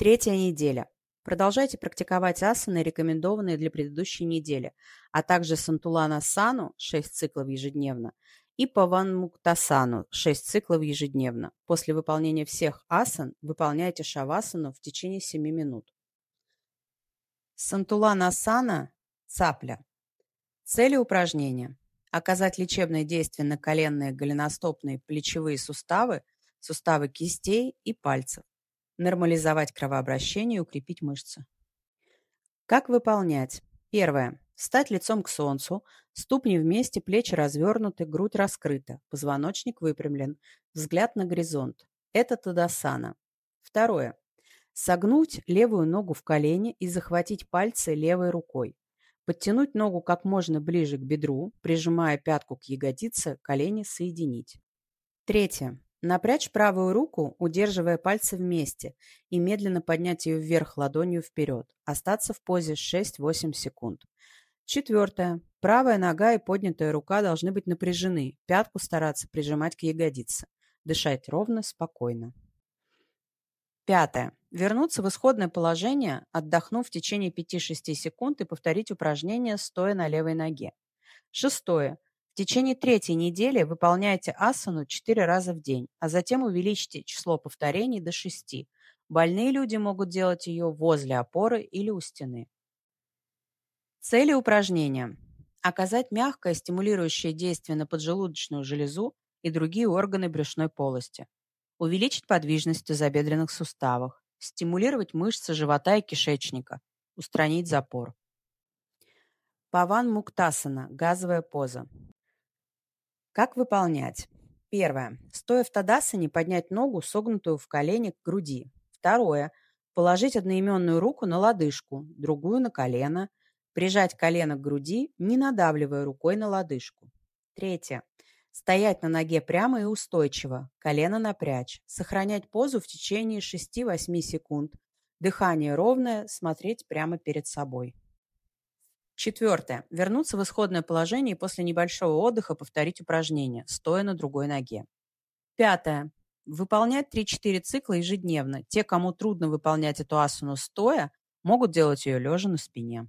Третья неделя. Продолжайте практиковать асаны, рекомендованные для предыдущей недели, а также сантулана-сану 6 циклов ежедневно и паванмуктасану 6 циклов ежедневно. После выполнения всех асан выполняйте шавасану в течение 7 минут. Сантулана-сана – цапля. Цели упражнения. Оказать лечебное действие на коленные, голеностопные, плечевые суставы, суставы кистей и пальцев нормализовать кровообращение и укрепить мышцы. Как выполнять? Первое. Встать лицом к солнцу, ступни вместе, плечи развернуты, грудь раскрыта, позвоночник выпрямлен, взгляд на горизонт. Это Тадасана. Второе. Согнуть левую ногу в колени и захватить пальцы левой рукой. Подтянуть ногу как можно ближе к бедру, прижимая пятку к ягодице, колени соединить. Третье. Напрячь правую руку, удерживая пальцы вместе, и медленно поднять ее вверх ладонью вперед. Остаться в позе 6-8 секунд. Четвертое. Правая нога и поднятая рука должны быть напряжены. Пятку стараться прижимать к ягодице. Дышать ровно, спокойно. Пятое. Вернуться в исходное положение, отдохнув в течение 5-6 секунд и повторить упражнение, стоя на левой ноге. Шестое. Течение третьей недели выполняйте асану 4 раза в день, а затем увеличьте число повторений до 6. Больные люди могут делать ее возле опоры или у стены. Цели упражнения. Оказать мягкое стимулирующее действие на поджелудочную железу и другие органы брюшной полости. Увеличить подвижность в тазобедренных суставах. Стимулировать мышцы живота и кишечника. Устранить запор. Паван Муктасана. Газовая поза. Как выполнять? Первое. Стоя в тадасане, поднять ногу, согнутую в колени к груди. Второе. Положить одноименную руку на лодыжку, другую на колено. Прижать колено к груди, не надавливая рукой на лодыжку. Третье. Стоять на ноге прямо и устойчиво, колено напрячь. Сохранять позу в течение 6-8 секунд. Дыхание ровное, смотреть прямо перед собой. Четвертое. Вернуться в исходное положение и после небольшого отдыха повторить упражнение, стоя на другой ноге. Пятое. Выполнять 3-4 цикла ежедневно. Те, кому трудно выполнять эту асану стоя, могут делать ее лежа на спине.